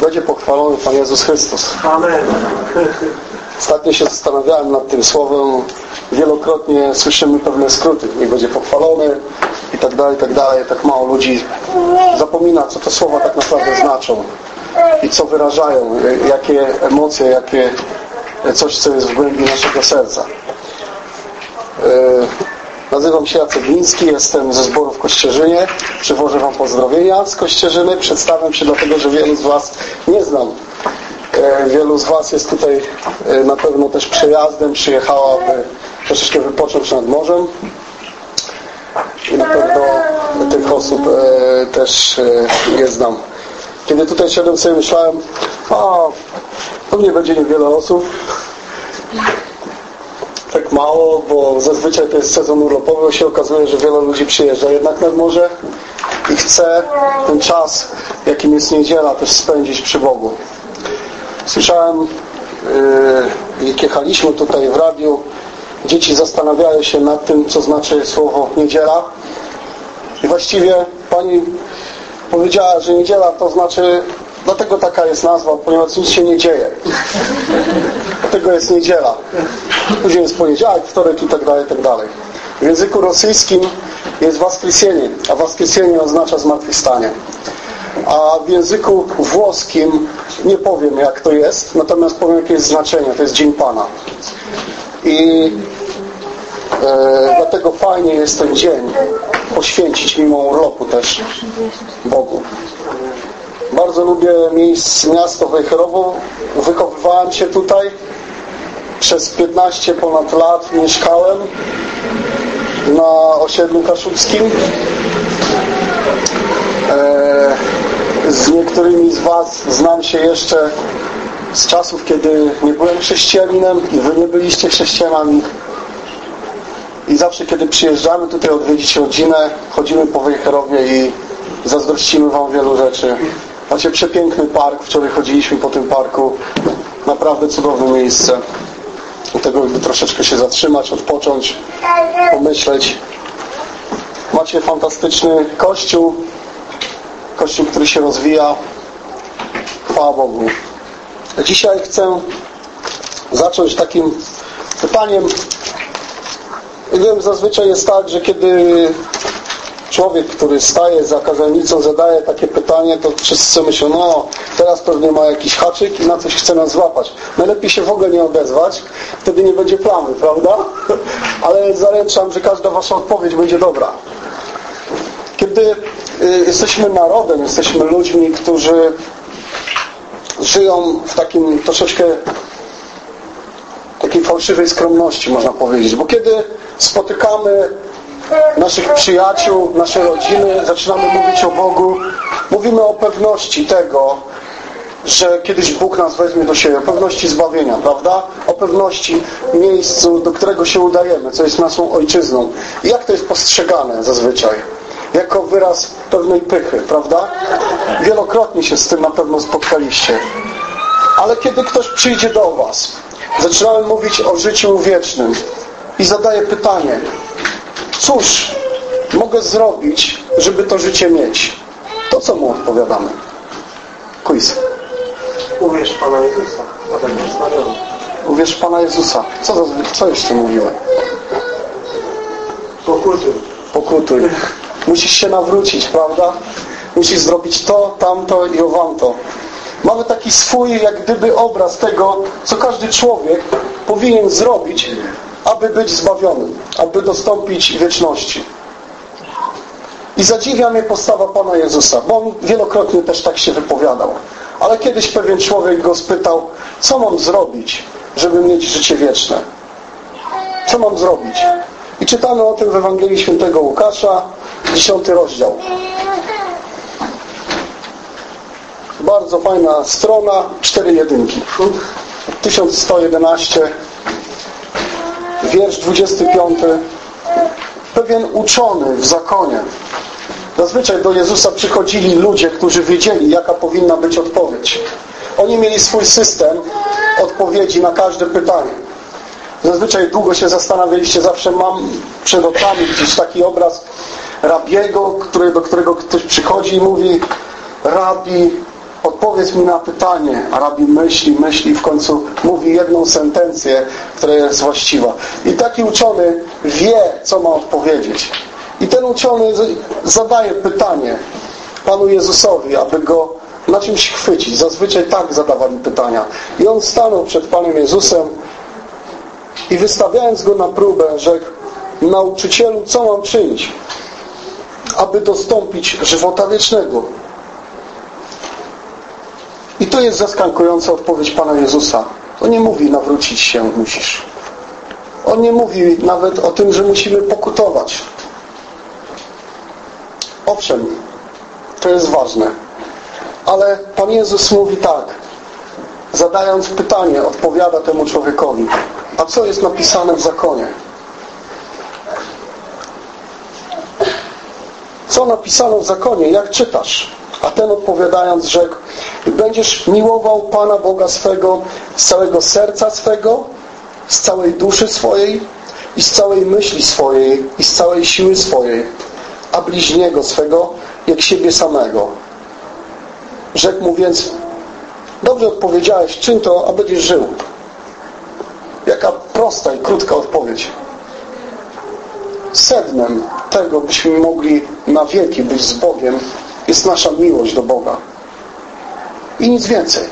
będzie pochwalony Pan Jezus Chrystus. Amen. Ostatnio się zastanawiałem nad tym słowem. Wielokrotnie słyszymy pewne skróty. Niech będzie pochwalony i tak dalej, i tak dalej. Tak mało ludzi zapomina, co te słowa tak naprawdę znaczą i co wyrażają, jakie emocje, jakie coś, co jest w głębi naszego serca. Nazywam się Jacek Gliński, jestem ze zboru w Kościerzynie. Przywożę Wam pozdrowienia z Kościerzyny. Przedstawiam się dlatego, że wielu z Was nie znam. E, Wielu z Was jest tutaj e, na pewno też przejazdem, przyjechała, aby troszeczkę wypocząć nad morzem. I na pewno tych osób e, też nie znam. Kiedy tutaj szedłem sobie myślałem, a pewnie będzie niewiele osób, mało, bo zazwyczaj to jest sezon urlopowy, się okazuje, że wiele ludzi przyjeżdża jednak nad morze i chce ten czas, jakim jest niedziela, też spędzić przy Bogu. Słyszałem, yy, jak jechaliśmy tutaj w radiu, dzieci zastanawiają się nad tym, co znaczy słowo niedziela. I właściwie pani powiedziała, że niedziela to znaczy, dlatego taka jest nazwa, ponieważ nic się nie dzieje. Dlatego jest niedziela. Później jest poniedziałek, wtorek i tak dalej, i tak dalej. W języku rosyjskim jest waskrysienie, a waskrysienie oznacza zmartwychwstanie. A w języku włoskim nie powiem jak to jest, natomiast powiem jakie jest znaczenie, to jest Dzień Pana. I e, dlatego fajnie jest ten dzień poświęcić mimo urlopu też Bogu. Bardzo lubię miejsc, miasto Wejherowo. Wychowywałem się tutaj. Przez 15 ponad lat mieszkałem na osiedlu kaszuckim. E, z niektórymi z Was znam się jeszcze z czasów, kiedy nie byłem chrześcijaninem i Wy nie byliście chrześcijanami. I zawsze, kiedy przyjeżdżamy tutaj odwiedzić rodzinę, chodzimy po Wejherowie i zazdrościmy Wam wielu rzeczy. Macie przepiękny park, wczoraj chodziliśmy po tym parku. Naprawdę cudowne miejsce. Dlatego by troszeczkę się zatrzymać, odpocząć, pomyśleć. Macie fantastyczny kościół. Kościół, który się rozwija. Chwała Bogu. Dzisiaj chcę zacząć takim pytaniem. Wiem, zazwyczaj jest tak, że kiedy człowiek, który staje za kazalnicą, zadaje takie pytanie, to wszyscy myślą, no teraz pewnie ma jakiś haczyk i na coś chce nas złapać. Najlepiej się w ogóle nie odezwać, wtedy nie będzie plamy, prawda? Ale zaręczam, że każda wasza odpowiedź będzie dobra. Kiedy y, jesteśmy narodem, jesteśmy ludźmi, którzy żyją w takim troszeczkę takiej fałszywej skromności, można powiedzieć. Bo kiedy spotykamy naszych przyjaciół, nasze rodziny, zaczynamy mówić o Bogu, mówimy o pewności tego, że kiedyś Bóg nas weźmie do siebie, o pewności zbawienia, prawda? O pewności miejscu, do którego się udajemy, co jest naszą ojczyzną. I jak to jest postrzegane zazwyczaj? Jako wyraz pewnej pychy, prawda? Wielokrotnie się z tym na pewno spotkaliście. Ale kiedy ktoś przyjdzie do Was, zaczynamy mówić o życiu wiecznym i zadaje pytanie, cóż mogę zrobić, żeby to życie mieć? To co mu odpowiadamy? Quiz. Uwierz Pana Jezusa, a będziesz zbawiony. Uwierz Pana Jezusa. Co, co jeszcze mówiłem? Pokutuj. Pokutuj. Musisz się nawrócić, prawda? Musisz zrobić to, tamto i owamto. Mamy taki swój, jak gdyby obraz tego, co każdy człowiek powinien zrobić, aby być zbawionym, aby dostąpić wieczności. I zadziwia mnie postawa Pana Jezusa, bo On wielokrotnie też tak się wypowiadał. Ale kiedyś pewien człowiek go spytał, co mam zrobić, żeby mieć życie wieczne? Co mam zrobić? I czytamy o tym w Ewangelii Świętego Łukasza, 10 rozdział. Bardzo fajna strona, cztery jedynki. 1111, wiersz 25. Pewien uczony w zakonie. Zazwyczaj do Jezusa przychodzili ludzie, którzy wiedzieli, jaka powinna być odpowiedź. Oni mieli swój system odpowiedzi na każde pytanie. Zazwyczaj długo się zastanawialiście, zawsze mam przed oczami gdzieś taki obraz rabiego, który, do którego ktoś przychodzi i mówi rabi, odpowiedz mi na pytanie. A rabi myśli, myśli w końcu mówi jedną sentencję, która jest właściwa. I taki uczony wie, co ma odpowiedzieć. I ten uczony zadaje pytanie Panu Jezusowi, aby go na czymś chwycić. Zazwyczaj tak zadawali pytania. I on stanął przed Panem Jezusem i wystawiając go na próbę, rzekł Nauczycielu, co mam czynić, aby dostąpić żywota wiecznego? To jest zaskakująca odpowiedź Pana Jezusa. On nie mówi nawrócić się musisz. On nie mówi nawet o tym, że musimy pokutować. Owszem, to jest ważne. Ale Pan Jezus mówi tak, zadając pytanie, odpowiada temu człowiekowi. A co jest napisane w zakonie? Co napisano w zakonie? Jak czytasz? A ten odpowiadając rzekł, będziesz miłował Pana Boga swego z całego serca swego, z całej duszy swojej i z całej myśli swojej i z całej siły swojej, a bliźniego swego jak siebie samego. Rzekł mu więc, dobrze odpowiedziałeś, czym to, a będziesz żył. Jaka prosta i krótka odpowiedź. Sednem tego, byśmy mogli na wieki być z Bogiem, jest nasza miłość do Boga. I nic więcej.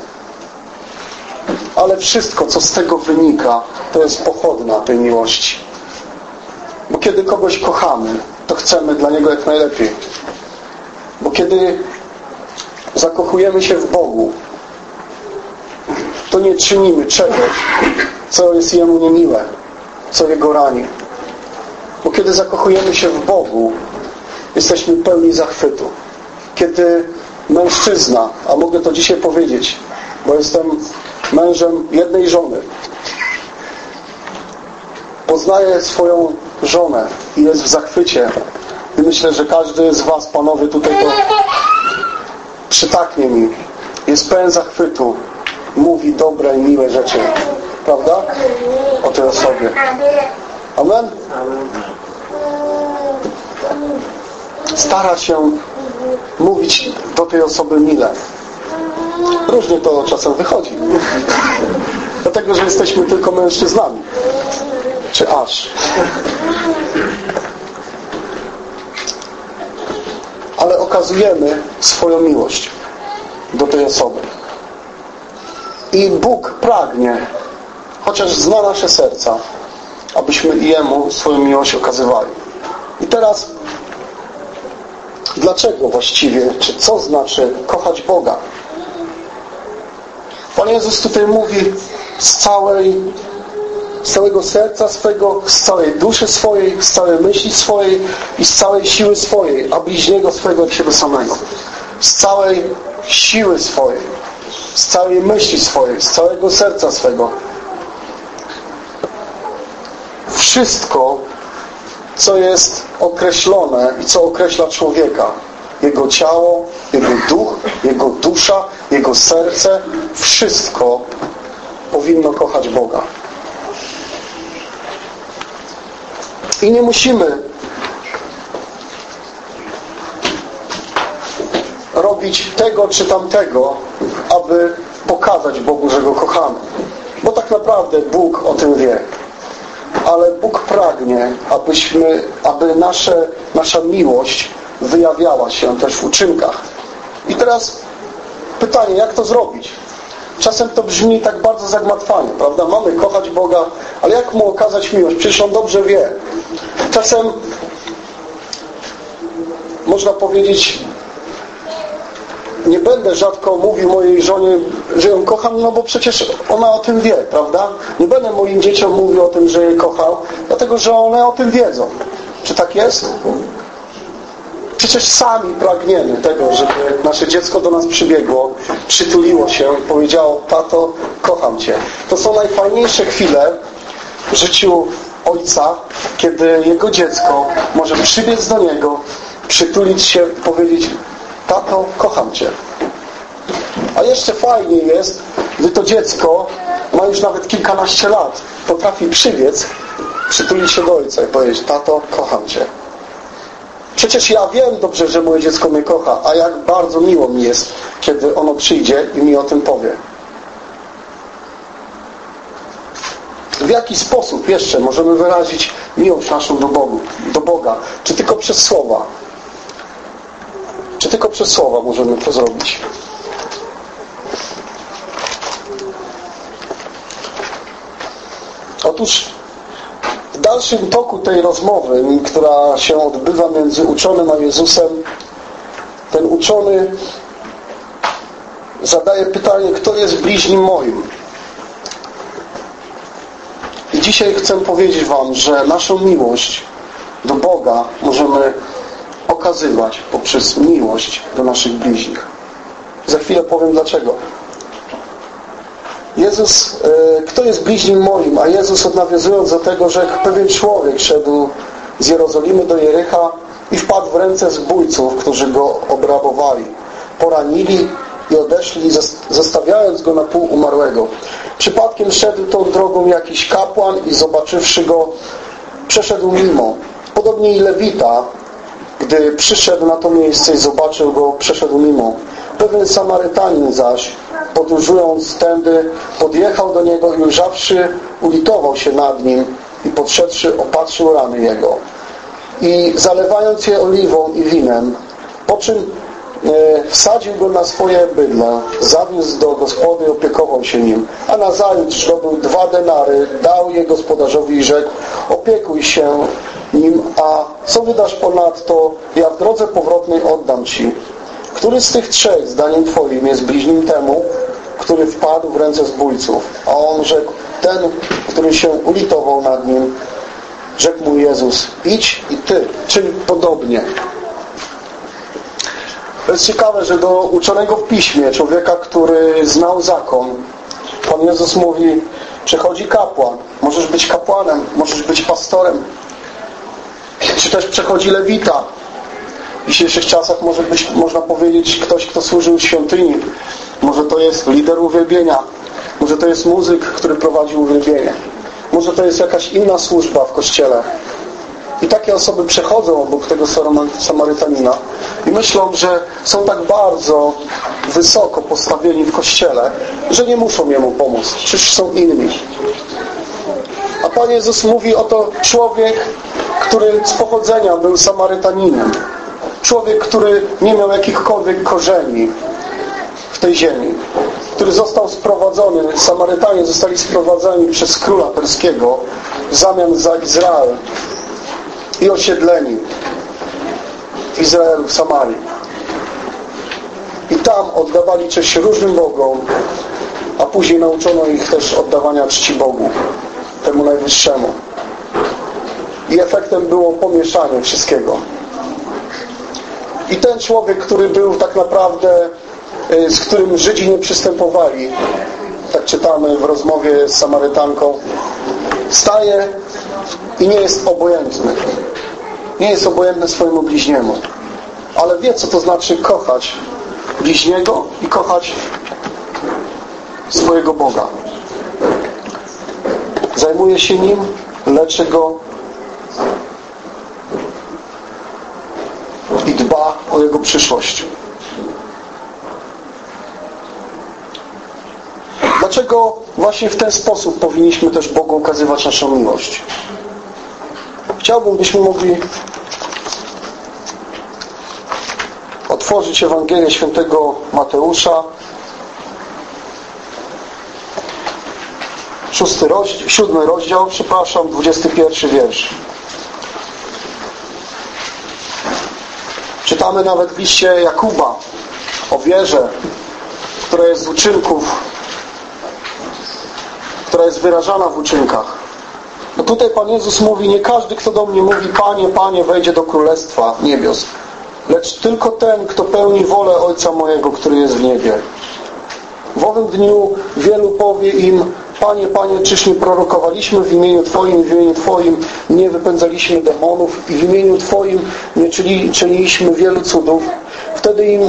Ale wszystko, co z tego wynika, to jest pochodna tej miłości. Bo kiedy kogoś kochamy, to chcemy dla Niego jak najlepiej. Bo kiedy zakochujemy się w Bogu, to nie czynimy czegoś, co jest Jemu niemiłe, co Jego rani. Bo kiedy zakochujemy się w Bogu, jesteśmy pełni zachwytu. Kiedy mężczyzna, a mogę to dzisiaj powiedzieć, bo jestem mężem jednej żony, poznaje swoją żonę i jest w zachwycie. I myślę, że każdy z Was, panowie, tutaj to przytaknie mi. Jest pełen zachwytu. Mówi dobre i miłe rzeczy. Prawda? O tej osobie. Amen? Stara się mówić do tej osoby mile. Różnie to czasem wychodzi. Dlatego, że jesteśmy tylko mężczyznami. Czy aż. Ale okazujemy swoją miłość do tej osoby. I Bóg pragnie, chociaż zna nasze serca, abyśmy Jemu swoją miłość okazywali. I teraz dlaczego właściwie, czy co znaczy kochać Boga? Pan Jezus tutaj mówi z całej z całego serca swego, z całej duszy swojej, z całej myśli swojej i z całej siły swojej, a bliźniego swego od siebie samego. Z całej siły swojej, z całej myśli swojej, z całego serca swego. Wszystko, co jest określone i co określa człowieka, jego ciało, jego duch, jego dusza, jego serce, wszystko powinno kochać Boga. I nie musimy robić tego czy tamtego, aby pokazać Bogu, że Go kochamy. Bo tak naprawdę Bóg o tym wie. Ale Bóg pragnie, abyśmy, aby nasze, nasza miłość wyjawiała się też w uczynkach. I teraz pytanie, jak to zrobić? Czasem to brzmi tak bardzo zagmatwanie, prawda? Mamy kochać Boga, ale jak Mu okazać miłość? Przecież On dobrze wie. Czasem można powiedzieć nie będę rzadko mówił mojej żonie, że ją kocham, no bo przecież ona o tym wie, prawda? Nie będę moim dzieciom mówił o tym, że je kochał, dlatego że one o tym wiedzą. Czy tak jest? Przecież sami pragniemy tego, żeby nasze dziecko do nas przybiegło, przytuliło się, powiedziało, tato, kocham Cię. To są najfajniejsze chwile w życiu ojca, kiedy jego dziecko może przybiec do niego, przytulić się, powiedzieć, tato, kocham Cię. A jeszcze fajniej jest, gdy to dziecko ma już nawet kilkanaście lat, potrafi przybiec, przytulić się do ojca i powiedzieć, tato, kocham Cię. Przecież ja wiem dobrze, że moje dziecko mnie kocha, a jak bardzo miło mi jest, kiedy ono przyjdzie i mi o tym powie. W jaki sposób jeszcze możemy wyrazić miłość naszą do, Bogu, do Boga? Czy tylko przez słowa? Czy tylko przez słowa możemy to zrobić? Otóż w dalszym toku tej rozmowy, która się odbywa między uczonym a Jezusem, ten uczony zadaje pytanie, kto jest bliźnim moim? I dzisiaj chcę powiedzieć Wam, że naszą miłość do Boga możemy okazywać poprzez miłość do naszych bliźnich. Za chwilę powiem dlaczego. Jezus, e, kto jest bliźnim moim? A Jezus nawiązując do tego, że pewien człowiek szedł z Jerozolimy do Jericha i wpadł w ręce zbójców, którzy go obrabowali. Poranili i odeszli, zostawiając go na pół umarłego. Przypadkiem szedł tą drogą jakiś kapłan i zobaczywszy go, przeszedł mimo. Podobnie i Lewita, gdy przyszedł na to miejsce i zobaczył go, przeszedł mimo. Pewien Samarytanin zaś, podróżując tędy, podjechał do niego i ujrzawszy, ulitował się nad nim i podszedłszy, opatrzył rany jego. I zalewając je oliwą i winem, po czym e, wsadził go na swoje bydle, zawiózł do gospody, opiekował się nim, a nazajutrz zdobył dwa denary, dał je gospodarzowi i rzekł, opiekuj się nim, a co wydasz ponadto, ja w drodze powrotnej oddam ci. Który z tych trzech, zdaniem Twoim, jest bliźnim temu, który wpadł w ręce zbójców? A on rzekł, ten, który się ulitował nad nim, rzekł mu Jezus, idź i Ty, czyń podobnie. To jest ciekawe, że do uczonego w piśmie, człowieka, który znał zakon, Pan Jezus mówi, przychodzi kapłan, możesz być kapłanem, możesz być pastorem, czy też przechodzi lewita, w dzisiejszych czasach może być, można powiedzieć, ktoś, kto służył w świątyni. Może to jest lider uwielbienia. Może to jest muzyk, który prowadzi uwielbienie. Może to jest jakaś inna służba w kościele. I takie osoby przechodzą obok tego Samarytanina i myślą, że są tak bardzo wysoko postawieni w kościele, że nie muszą jemu pomóc. Czyż są inni. A Pan Jezus mówi oto człowiek, który z pochodzenia był Samarytaninem. Człowiek, który nie miał jakichkolwiek korzeni w tej ziemi, który został sprowadzony, Samarytanie zostali sprowadzeni przez króla perskiego w zamian za Izrael i osiedleni w Izraelu, w Samarii. I tam oddawali cześć różnym bogom, a później nauczono ich też oddawania czci Bogu, temu Najwyższemu. I efektem było pomieszanie wszystkiego. I ten człowiek, który był tak naprawdę, y, z którym Żydzi nie przystępowali, tak czytamy w rozmowie z Samarytanką, staje i nie jest obojętny. Nie jest obojętny swojemu bliźniemu. Ale wie, co to znaczy kochać bliźniego i kochać swojego Boga. Zajmuje się nim, leczy go, i dba jego przyszłość. Dlaczego właśnie w ten sposób powinniśmy też Bogu okazywać naszą miłość? Chciałbym, byśmy mogli otworzyć Ewangelię Świętego Mateusza szósty rozdział, siódmy rozdział, przepraszam, dwudziesty pierwszy wiersz. Czytamy nawet w liście Jakuba o wierze, która jest z uczynków, która jest wyrażana w uczynkach. No tutaj Pan Jezus mówi, nie każdy, kto do mnie mówi, Panie, Panie, wejdzie do Królestwa Niebios, lecz tylko ten, kto pełni wolę Ojca mojego, który jest w niebie. W owym dniu wielu powie im, Panie, Panie, czyż nie prorokowaliśmy w imieniu Twoim, w imieniu Twoim nie wypędzaliśmy demonów i w imieniu Twoim nie czyni, czyniliśmy wielu cudów? Wtedy im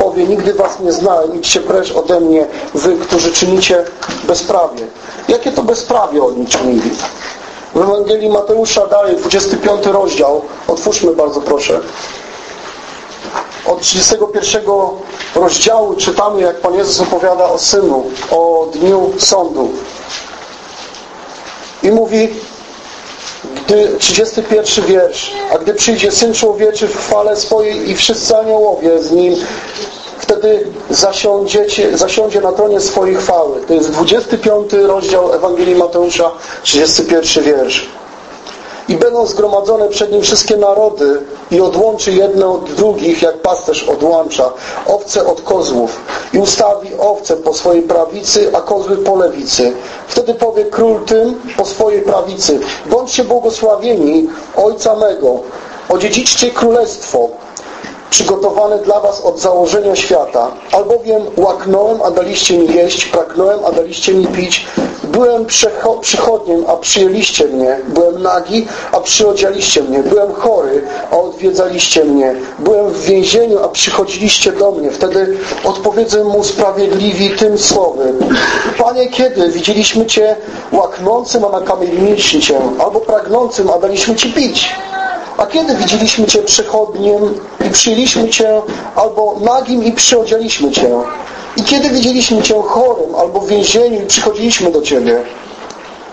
powie, nigdy Was nie znałem, idźcie precz ode mnie, Wy, którzy czynicie bezprawie. Jakie to bezprawie oni czynili? W Ewangelii Mateusza dalej, 25 rozdział. Otwórzmy bardzo proszę. Od 31 rozdziału czytamy, jak Pan Jezus opowiada o Synu, o dniu sądu. I mówi, gdy 31 wiersz, a gdy przyjdzie Syn Człowieczy w chwale swojej i wszyscy aniołowie z Nim, wtedy zasiądziecie, zasiądzie na tronie swojej chwały. To jest 25 rozdział Ewangelii Mateusza, 31 wiersz. I będą zgromadzone przed Nim wszystkie narody i odłączy jedne od drugich, jak pasterz odłącza owce od kozłów i ustawi owce po swojej prawicy, a kozły po lewicy. Wtedy powie król tym po swojej prawicy, bądźcie błogosławieni Ojca mego, odziedziczcie królestwo, przygotowane dla was od założenia świata. Albowiem łaknąłem, a daliście mi jeść, pragnąłem, a daliście mi pić. Byłem przychodniem, a przyjęliście mnie. Byłem nagi, a przyodzialiście mnie. Byłem chory, a odwiedzaliście mnie. Byłem w więzieniu, a przychodziliście do mnie. Wtedy odpowiedzę mu sprawiedliwi tym słowem. Panie, kiedy widzieliśmy Cię łaknącym, a nakamieniliśmy Cię, albo pragnącym, a daliśmy Ci pić? A kiedy widzieliśmy Cię przechodniem i przyjęliśmy Cię, albo nagim i przyodzialiśmy Cię? I kiedy widzieliśmy Cię chorym, albo w więzieniu i przychodziliśmy do Ciebie?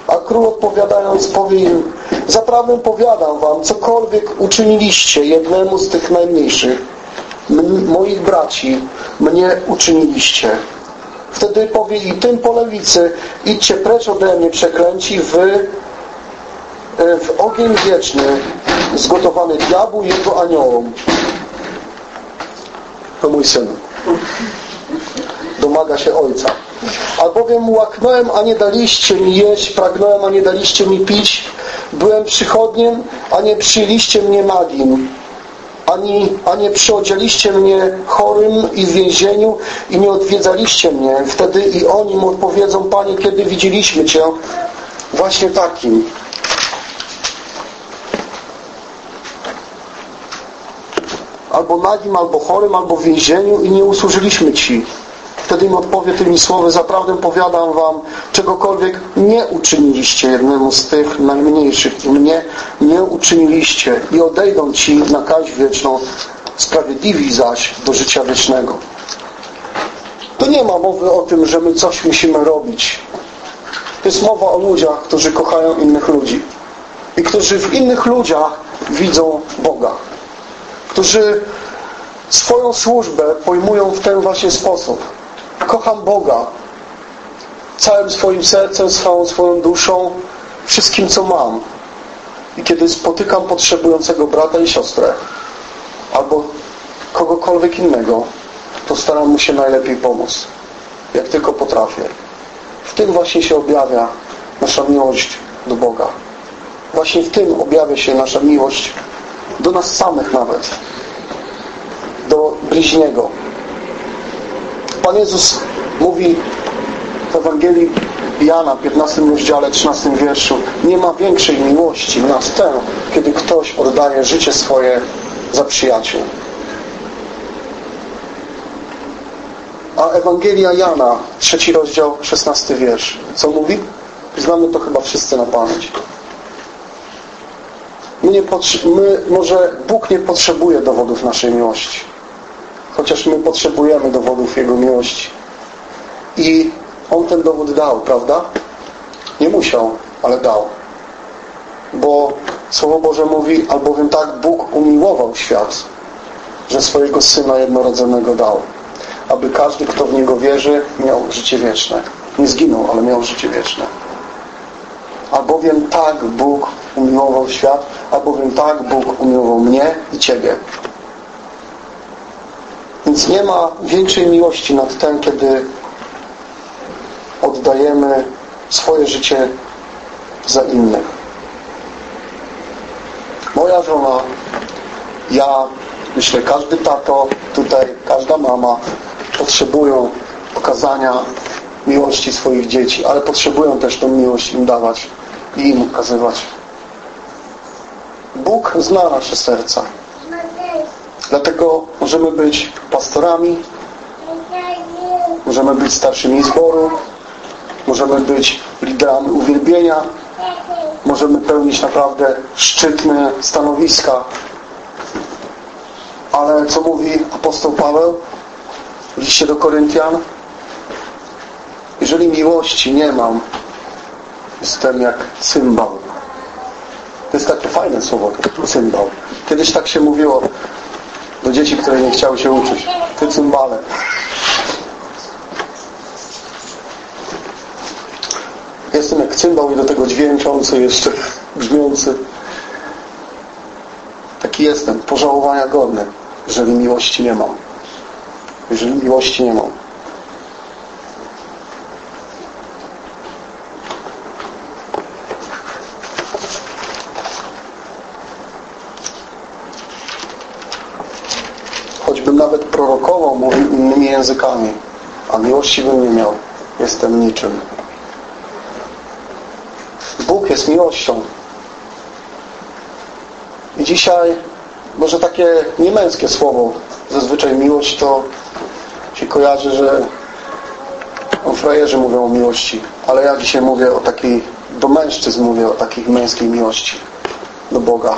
A król odpowiadając powie im, zaprawdę powiadam wam, cokolwiek uczyniliście jednemu z tych najmniejszych, moich braci, mnie uczyniliście. Wtedy powie i tym po lewicy, idźcie precz ode mnie przeklęci, wy w ogień wieczny zgotowany diabłu i jego aniołom. To mój syn. Domaga się ojca. Albowiem łaknąłem, a nie daliście mi jeść, pragnąłem, a nie daliście mi pić. Byłem przychodniem, a nie przyjęliście mnie nagim. Ani, a nie przyodzieliście mnie chorym i w więzieniu i nie odwiedzaliście mnie. Wtedy i oni mu odpowiedzą, Panie, kiedy widzieliśmy Cię właśnie takim. Albo nagim, albo chorym, albo w więzieniu i nie usłużyliśmy Ci. Wtedy im odpowie tymi słowy, zaprawdę powiadam wam, czegokolwiek nie uczyniliście jednemu z tych najmniejszych i mnie nie uczyniliście i odejdą Ci na kaźń wieczną, sprawiedliwi zaś do życia wiecznego. To nie ma mowy o tym, że my coś musimy robić. Jest mowa o ludziach, którzy kochają innych ludzi i którzy w innych ludziach widzą Boga którzy swoją służbę pojmują w ten właśnie sposób. Kocham Boga całym swoim sercem, całą swoją duszą, wszystkim co mam. I kiedy spotykam potrzebującego brata i siostrę albo kogokolwiek innego, to staram mu się najlepiej pomóc, jak tylko potrafię. W tym właśnie się objawia nasza miłość do Boga. Właśnie w tym objawia się nasza miłość do nas samych nawet, do bliźniego. Pan Jezus mówi w Ewangelii Jana, 15 rozdziale, 13 wierszu, nie ma większej miłości nad tę, kiedy ktoś oddaje życie swoje za przyjaciół. A Ewangelia Jana, trzeci rozdział, 16 wiersz. Co mówi? Znamy to chyba wszyscy na pamięć. Nie my, może Bóg nie potrzebuje dowodów naszej miłości. Chociaż my potrzebujemy dowodów Jego miłości. I On ten dowód dał, prawda? Nie musiał, ale dał. Bo Słowo Boże mówi, albowiem tak Bóg umiłował świat, że swojego Syna jednorodzonego dał. Aby każdy, kto w Niego wierzy, miał życie wieczne. Nie zginął, ale miał życie wieczne. Albowiem tak Bóg umiłował świat, albowiem tak Bóg umiłował mnie i Ciebie. Więc nie ma większej miłości nad tym, kiedy oddajemy swoje życie za innych. Moja żona, ja, myślę, każdy tato, tutaj każda mama potrzebują okazania miłości swoich dzieci, ale potrzebują też tą miłość im dawać i im okazywać. Bóg zna nasze serca. Dlatego możemy być pastorami, możemy być starszymi zboru, możemy być liderami uwielbienia, możemy pełnić naprawdę szczytne stanowiska. Ale co mówi apostoł Paweł w liście do Koryntian? Jeżeli miłości nie mam, jestem jak cymbał. To jest takie fajne słowo, cymbał. Kiedyś tak się mówiło do dzieci, które nie chciały się uczyć. Ty cymbale. Jestem jak cymbał i do tego dźwięczący jeszcze, brzmiący. Taki jestem, pożałowania godny, jeżeli miłości nie mam. Jeżeli miłości nie mam. Choćbym nawet prorokował, mówił innymi językami, a miłości bym nie miał, jestem niczym. Bóg jest miłością. I dzisiaj może takie niemęskie słowo, zazwyczaj miłość to się kojarzy, że o frajerzy mówią o miłości, ale ja dzisiaj mówię o takiej, do mężczyzn mówię o takiej męskiej miłości do Boga,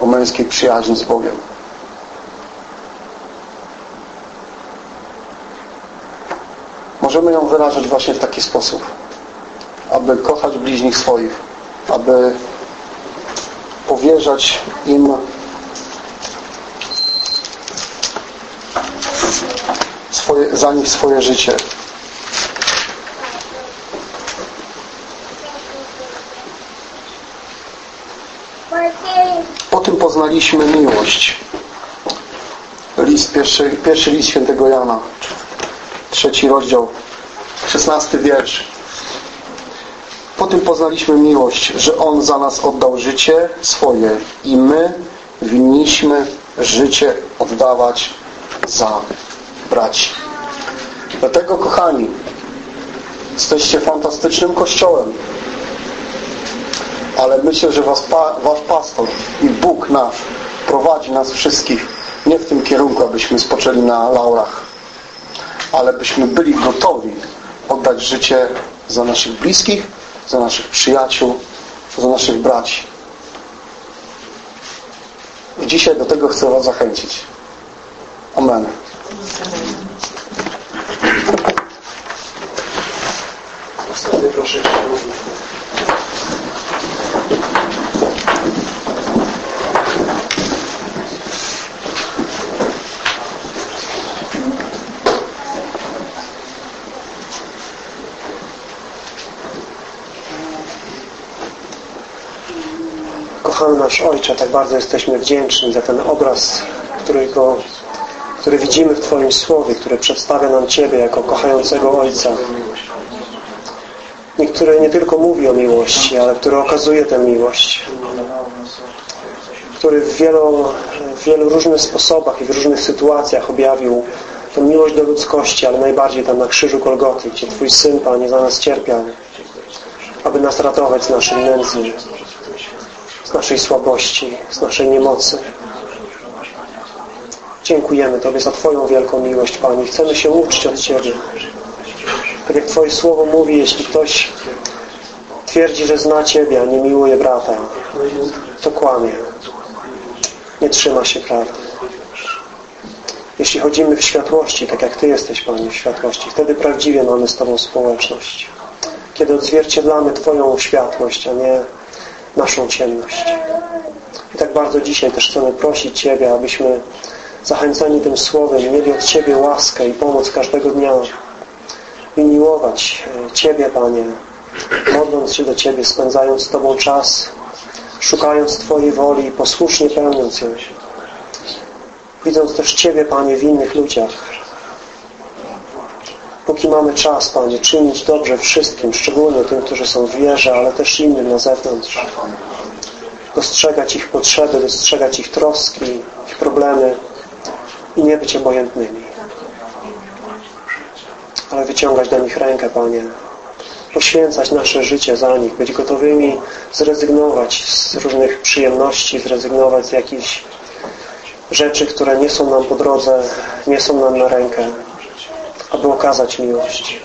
o męskiej przyjaźni z Bogiem. Możemy ją wyrażać właśnie w taki sposób, aby kochać bliźnich swoich, aby powierzać im swoje, za nich swoje życie. Po tym poznaliśmy miłość. List, pierwszy, pierwszy list świętego Jana, trzeci rozdział, szesnasty wiersz. Po tym poznaliśmy miłość, że On za nas oddał życie swoje i my winniśmy życie oddawać za braci. Dlatego, kochani, jesteście fantastycznym kościołem, ale myślę, że was, wasz pastor i Bóg nasz prowadzi nas wszystkich nie w tym kierunku, abyśmy spoczęli na laurach, ale byśmy byli gotowi oddać życie za naszych bliskich, za naszych przyjaciół, za naszych braci. I dzisiaj do tego chcę Was zachęcić. Amen. Ostatnie proszę. Kochany nasz Ojcze, tak bardzo jesteśmy wdzięczni za ten obraz, którego, który widzimy w Twoim Słowie, który przedstawia nam Ciebie jako kochającego Ojca. I który nie tylko mówi o miłości, ale który okazuje tę miłość. Który w wielu, w wielu różnych sposobach i w różnych sytuacjach objawił tę miłość do ludzkości, ale najbardziej tam na krzyżu Golgoty, gdzie Twój Syn, Panie, za nas cierpiał, aby nas ratować z naszej nędzy, z naszej słabości, z naszej niemocy. Dziękujemy Tobie za Twoją wielką miłość, Panie. Chcemy się uczyć od Ciebie. Tak jak Twoje Słowo mówi, jeśli ktoś twierdzi, że zna Ciebie, a nie miłuje brata, to kłamie. Nie trzyma się prawdy. Jeśli chodzimy w światłości, tak jak Ty jesteś, Panie, w światłości, wtedy prawdziwie mamy z Tobą społeczność. Kiedy odzwierciedlamy Twoją światłość, a nie naszą ciemność. I tak bardzo dzisiaj też chcemy prosić Ciebie, abyśmy zachęceni tym Słowem mieli od Ciebie łaskę i pomoc każdego dnia i miłować Ciebie, Panie, modląc się do Ciebie, spędzając z Tobą czas, szukając Twojej woli i posłusznie pełniąc ją. Widząc też Ciebie, Panie, w innych ludziach. Póki mamy czas, Panie, czynić dobrze wszystkim, szczególnie tym, którzy są w wierze, ale też innym na zewnątrz. Dostrzegać ich potrzeby, dostrzegać ich troski, ich problemy i nie być obojętnymi. Ale wyciągać do nich rękę, Panie. Poświęcać nasze życie za nich, być gotowymi zrezygnować z różnych przyjemności, zrezygnować z jakichś rzeczy, które nie są nam po drodze, nie są nam na rękę, aby okazać miłość.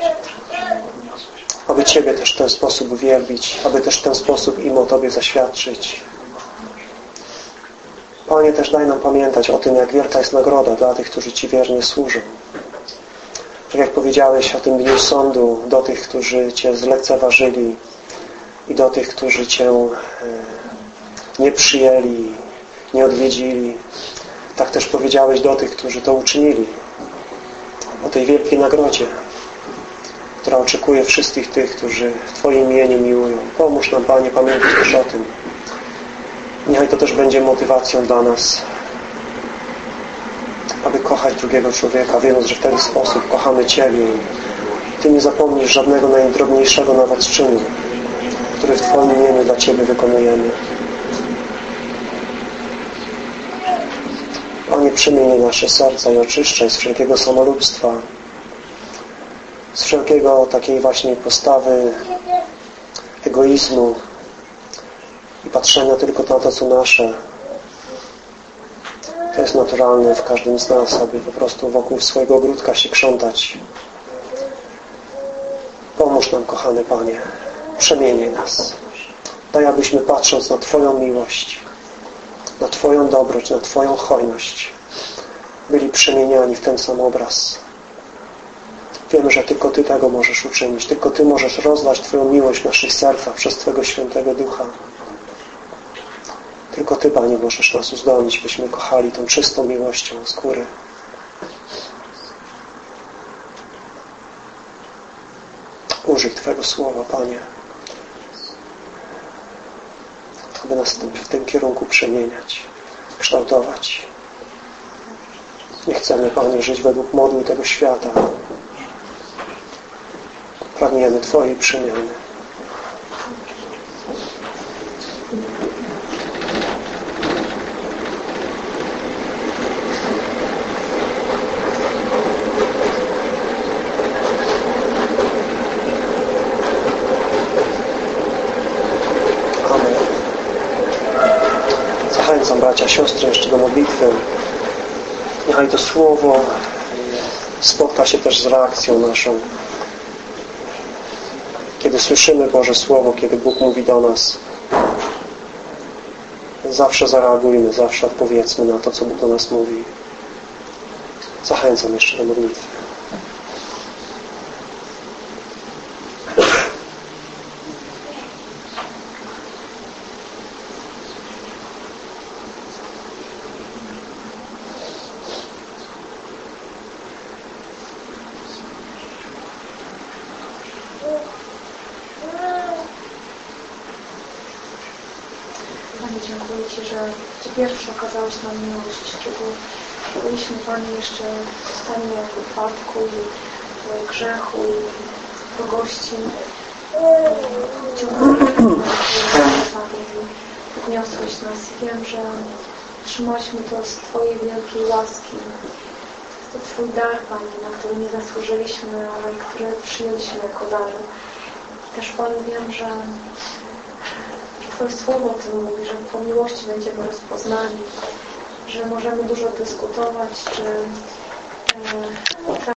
Aby Ciebie też w ten sposób uwielbić, aby też w ten sposób im o Tobie zaświadczyć. Panie, też daj nam pamiętać o tym, jak wielka jest nagroda dla tych, którzy Ci wiernie służą. Tak jak powiedziałeś o tym dniu sądu do tych, którzy Cię zlekceważyli i do tych, którzy Cię e, nie przyjęli, nie odwiedzili. Tak też powiedziałeś do tych, którzy to uczynili. Tej wielkiej nagrodzie, która oczekuje wszystkich tych, którzy w Twoim imieniu miłują. Pomóż nam, Panie, pamiętać też o tym. Niechaj to też będzie motywacją dla nas, aby kochać drugiego człowieka, wiedząc, że w ten sposób kochamy Ciebie. Ty nie zapomnisz żadnego najdrobniejszego nawet czynu, który w Twoim imieniu dla Ciebie wykonujemy. Panie, przymień nasze serca i oczyszczaj z wszelkiego samolubstwa, z wszelkiego takiej właśnie postawy egoizmu i patrzenia tylko na to, co nasze. To jest naturalne w każdym z nas, aby po prostu wokół swojego ogródka się krzątać. Pomóż nam, kochany Panie. Przemieniaj nas. Daj, abyśmy patrząc na Twoją miłość, na Twoją dobroć, na Twoją hojność, byli przemieniani w ten sam obraz. Wiemy, że tylko Ty tego możesz uczynić. Tylko Ty możesz rozlać Twoją miłość w naszych sercach przez Twojego Świętego Ducha. Tylko Ty, Panie, możesz nas uzdolnić, byśmy kochali tą czystą miłością z góry. Użyj Twojego Słowa, Panie, aby nas w tym kierunku przemieniać, kształtować. Nie chcemy, Panie, żyć według moduł tego świata. Pragniemy Twojej przemiany. Amen. Zachęcam bracia, siostry jeszcze do modlitwy. Niechaj to słowo spotka się też z reakcją naszą. Kiedy słyszymy Boże Słowo, kiedy Bóg mówi do nas, zawsze zareagujmy, zawsze odpowiedzmy na to, co Bóg do nas mówi. Zachęcam jeszcze do modlitwy. Panie, Ci, że Ty pierwszy okazałeś nam miłość, kiedy byliśmy, Panie, jeszcze w stanie upadku i e, grzechu i bogości. Podniosłeś nas i wiem, że otrzymaliśmy to z Twojej wielkiej łaski. Jest to Twój dar, Panie, na który nie zasłużyliśmy, ale który przyjęliśmy jako dar. Też, Panie, wiem, że Twoje Słowo o tym mówi, że po miłości będziemy rozpoznani, że możemy dużo dyskutować, czy